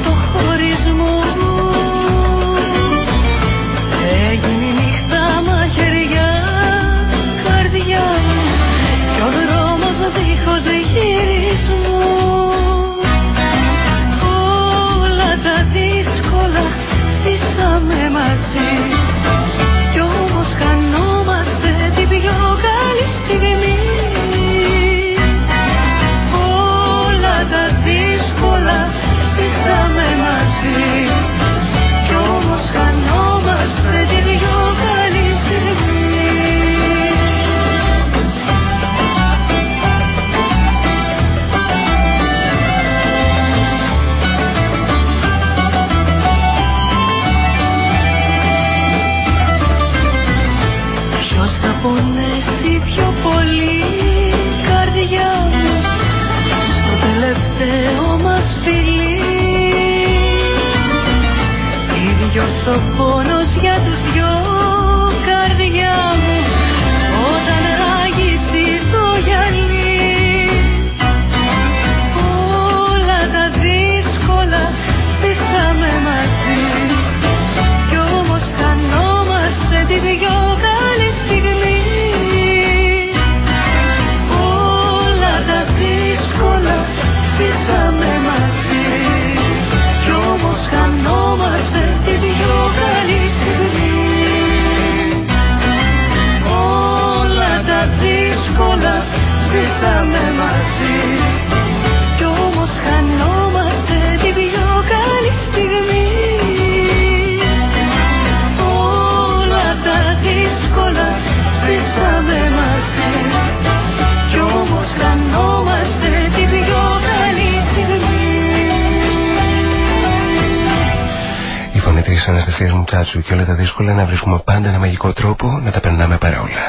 Αναστασίας Μουτσάτσου και όλα τα δύσκολα να βρίσκουμε πάντα ένα μαγικό τρόπο να τα περνάμε παρόλα.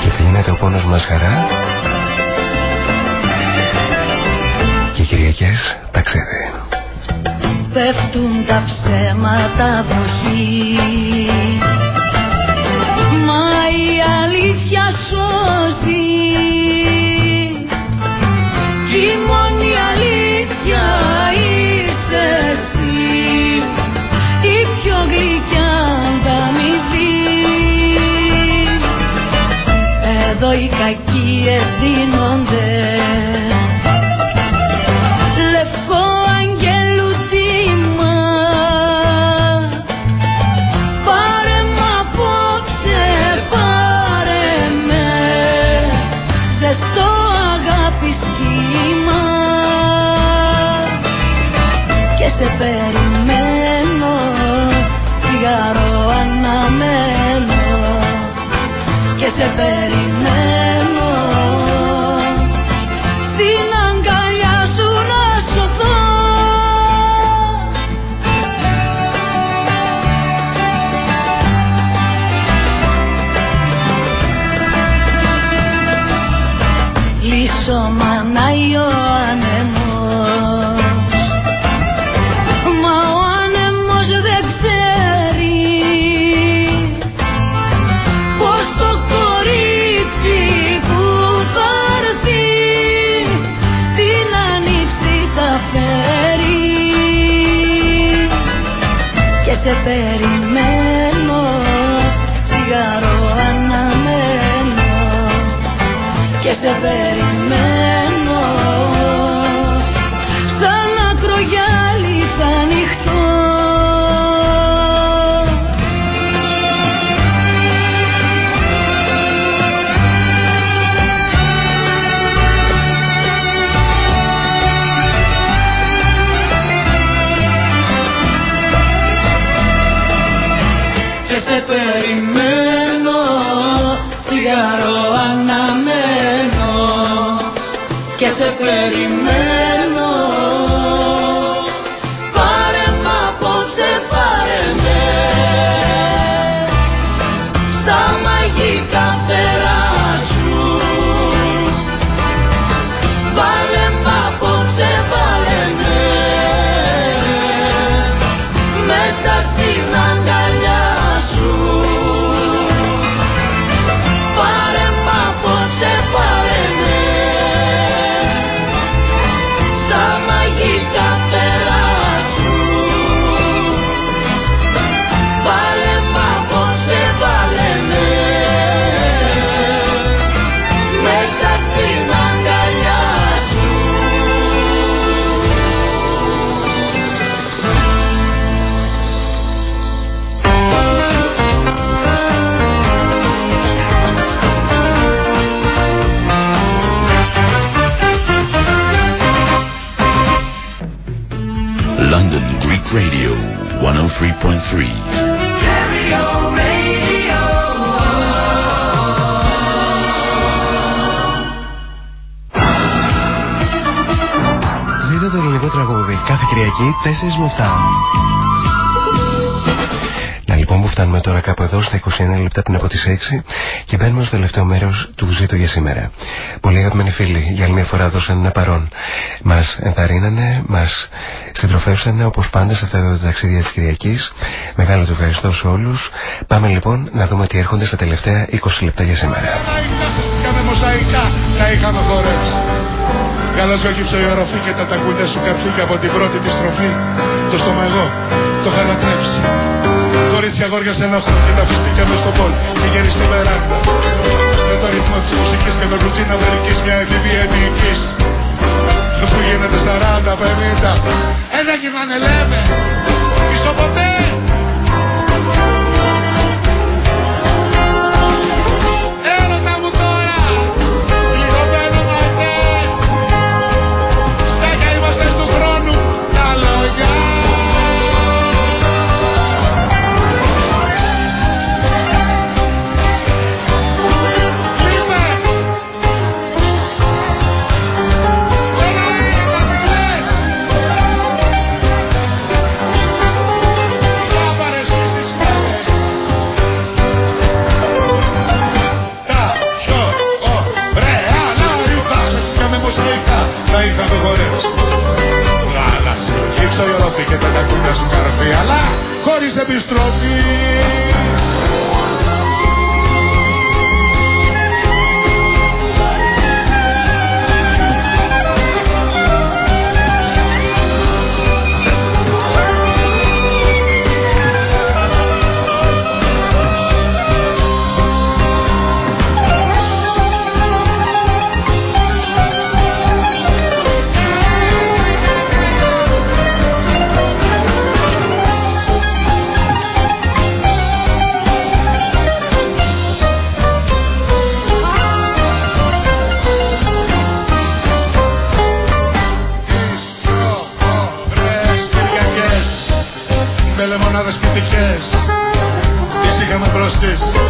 Και έτσι γίνεται ο πόνος μας χαρά; Και οι Κυριακές ταξίδι. Πέφτουν τα ψέματα βροχή κάθε Κυριακή 4 με 7. Να λοιπόν που φτάνουμε τώρα κάπου εδώ στα 21 λεπτά πριν από τις 6 και μπαίνουμε στο τελευταίο μέρος του ζήτω για σήμερα. Πολύ αγαπημένοι φίλοι για άλλη μια φορά δώσαν ένα παρόν. Μας ενθαρρύνανε, μας συντροφεύσανε όπως πάντα σε αυτά τα ταξίδια της Κυριακής. Μεγάλο του ευχαριστώ σε όλους. Πάμε λοιπόν να δούμε τι έρχονται στα τελευταία 20 λεπτά για σήμερα. Κάνε μοσαϊκά, τα είχαμε χορέψει. Γαλάζιο γύψο η οροφή και τα τακούνια σου καρφίκα από την πρώτη τη στροφή. Το στόμα εγώ, το είχα λατρέψει. Κορίτσια αγόρια σε ένα χώρο και τα φυστήκια μες στο πόλ. Και γέρι στη βεράντα. Με το ρυθμό της μουσικής και το κουτσίνα μερικής μια εφηβεία ενικής. Που γίνεται 40-50. Ένα κοιμάνε λέμε. Πίσω ποτέ. εξαγιωρωθήκετε τα κουλιά σου καρφί αλλά χωρίς επιστροφή. Jesus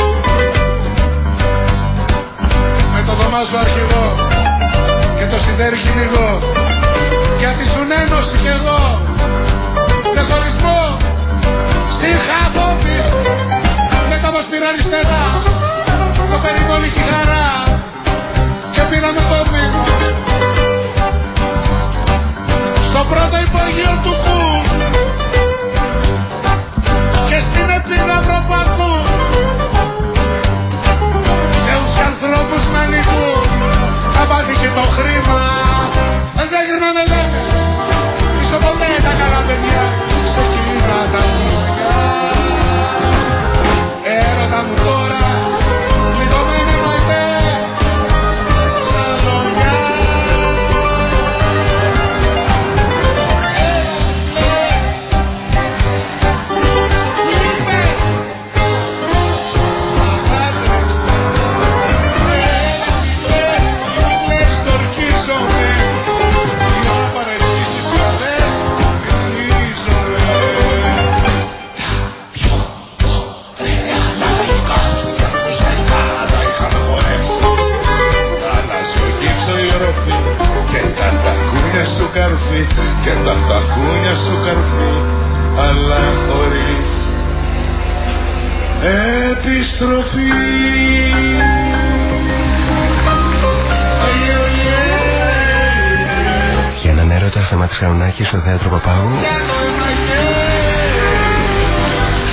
και στο θέατρο Παπάγου.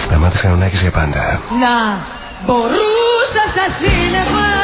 να Ανανάκη για πάντα. Να μπορούσας στα σύννεφα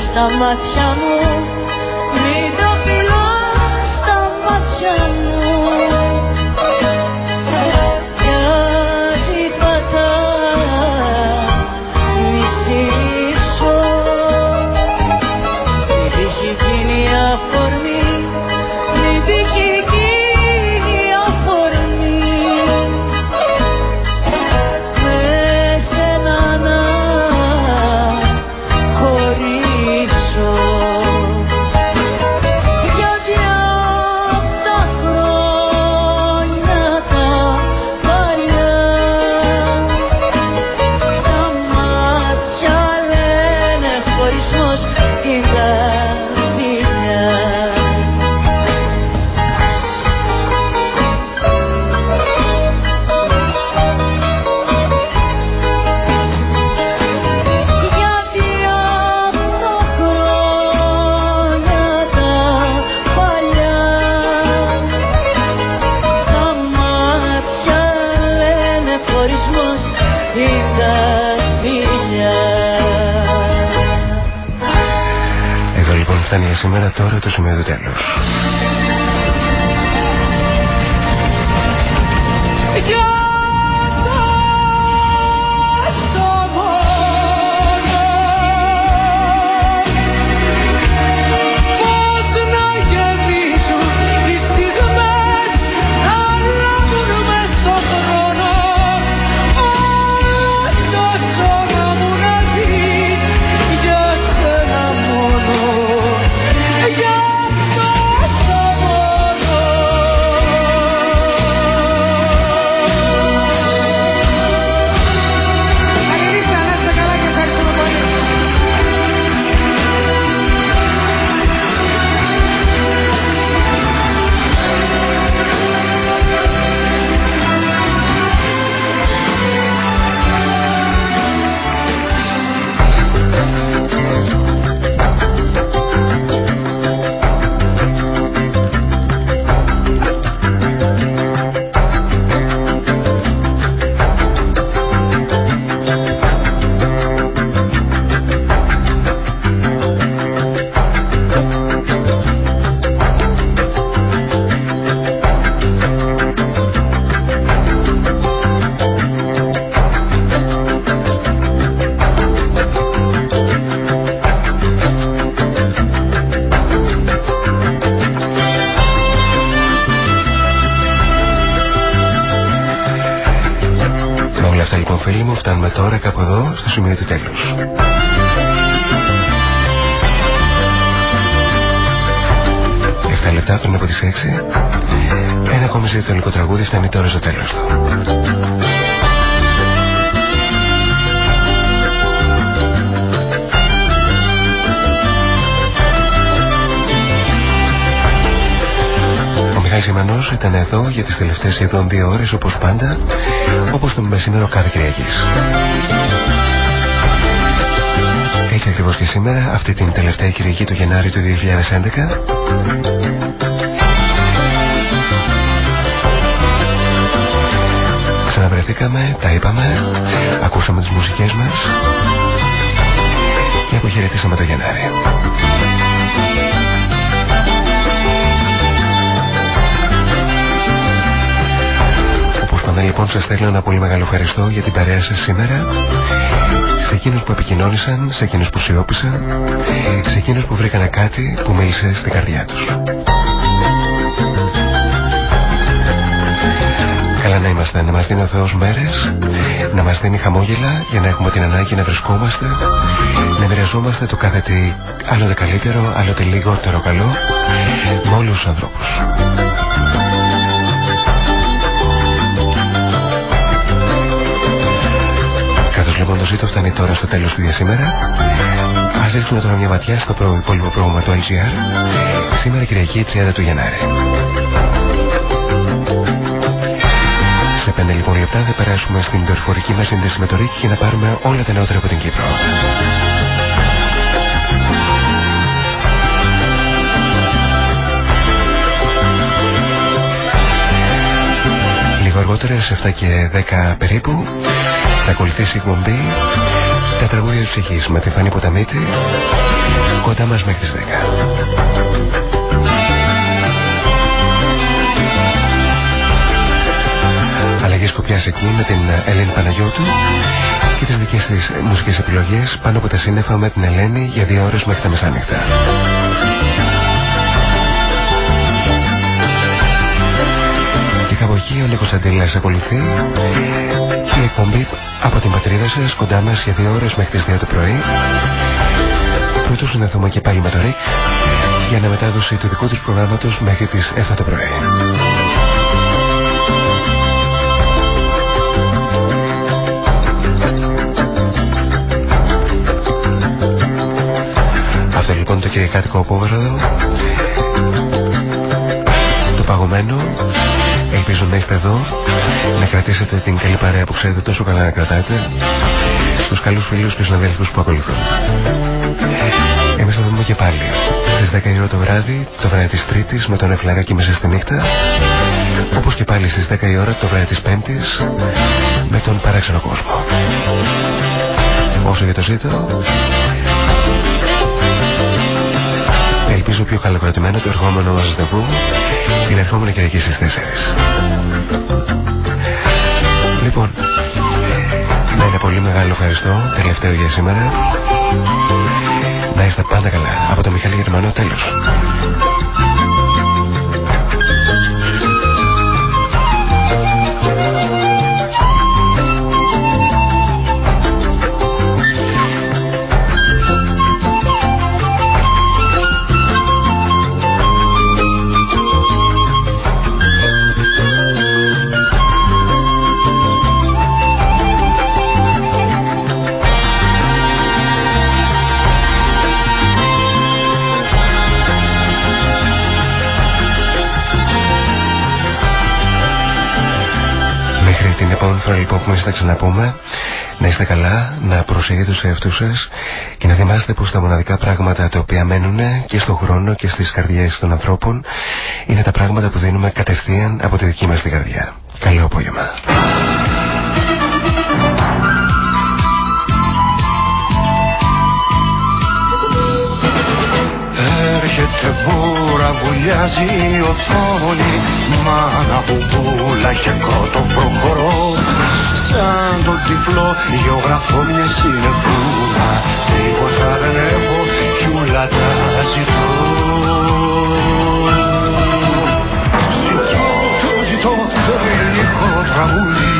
στα μάτια μου Unidos de σήμερα τώρα το σημείο του τέλους. σημείο του τέλους. Εφτά λεπτά πριν από τις 6 ένα ακόμη ζητωνικό τραγούδι φτάνει τώρα στο τέλος του. Ο Μιχάλης Σιμανός ήταν εδώ για τις τελευταίες σχεδόν δύο ώρες όπως πάντα όπως το μεσημέρο κάθε Κυριακής. Έτσι ακριβώς και σήμερα, αυτή την τελευταία Κυριακή του Γενάρη του 2011. Ξαναβρεθήκαμε, τα είπαμε, ακούσαμε τις μουσικές μας και αποχαιρετήσαμε το Γενάρη. Πάντα λοιπόν σας θέλω ένα πολύ μεγάλο ευχαριστώ για την παρέα σας σήμερα σε εκείνους που επικοινώνησαν, σε εκείνους που σιώπησαν, σε εκείνους που βρήκανε κάτι που μίλησε στην καρδιά τους. Καλά να είμαστε, να μας δίνει ο Θεός μέρες, να μας δίνει χαμόγελα για να έχουμε την ανάγκη να βρισκόμαστε, να μοιραζόμαστε το κάθε τι άλλοτε καλύτερο, άλλοτε λιγότερο καλό με όλους τους ανθρώπους. Λοιπόν το ζήτο φτάνει τώρα στο τέλος του για σήμερα. Ας ρίξουμε τώρα μια ματιά στο υπόλοιπο πρόγραμμα του LGR. Σήμερα Κυριακή 30 του Γενάρη. Σε πέντε λοιπόν λεπτά θα περάσουμε στην δορυφορική μας σύνδεση με το Ρίκ για να πάρουμε όλα τα νεότερα από την Κύπρο. Λίγο αργότερα σε 7 και 10 περίπου θα ακολουθήσει η εκπομπή Τα τραγούδια της ψυχής με τη Φανή Ποταμίτη κοντά μας μέχρι τις 10. Αλλαγή σκοπιάς εκεί με την Ελένη Παναγιώτου και τις δικές της μουσικές επιλογές πάνω από τα σύννεφα με την Ελένη για δύο ώρες μέχρι τα μεσάνυχτα. Και κάπου εκεί ο Νίκος Αντίλας ακολουθεί η εκπομπή από την πατρίδα σας κοντά μας για δύο ώρες μέχρι τις 2 το πρωί. Πρωτού συνδεθούμε και πάλι με το ΡΙΚ για να μετάδοση του δικού τους προγράμματος μέχρι τις 7 το πρωί. Αυτό λοιπόν το κυριακάτικο απόγραδο το παγωμένο Ελπίζω να είστε εδώ, να κρατήσετε την καλή παρέα που ξέρετε τόσο καλά να κρατάτε στους καλούς φίλους και συναδέλφους που ακολουθούν. Εμείς θα δούμε και πάλι στις 10 η ώρα το βράδυ, το βράδυ της Τρίτης με τον Εφλαράκι μέσα στη νύχτα όπως και πάλι στις 10 η ώρα το βράδυ της Πέμπτης με τον παράξενο κόσμο. Όσο για το ζήτο νομίζω πιο καλοκρατημένο το ερχόμενο μας ραντεβού την ερχόμενη Κυριακή στις 4. Λοιπόν, με ένα πολύ μεγάλο ευχαριστώ, τελευταίο για σήμερα. Να είστε πάντα καλά. Από το Μιχάλη Γερμανό, τέλος. Φορά λοιπόν που μας θα ξαναπούμε να είστε καλά, να προσέχετε τους εαυτούς σας και να θυμάστε πως τα μοναδικά πράγματα τα οποία μένουν και στον χρόνο και στις καρδιές των ανθρώπων είναι τα πράγματα που δίνουμε κατευθείαν από τη δική μας την καρδιά. Καλό απόγευμα. Έρχεται μπούρα, βουλιάζει η οθόνη Μάνα που πουλά και κότο προχωρώ Σαν το τυφλό γεωγραφώ μια συνεφούλα Τίποτα δεν έχω κι ούλα τα ζητώ. Ζητώ, το ζητώ το ελληνικό τραγούδι.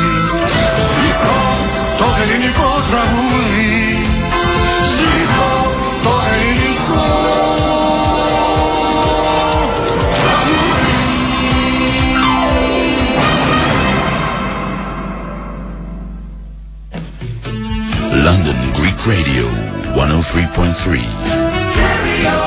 Ζητώ το ελληνικό τραγούδι Radio 103.3.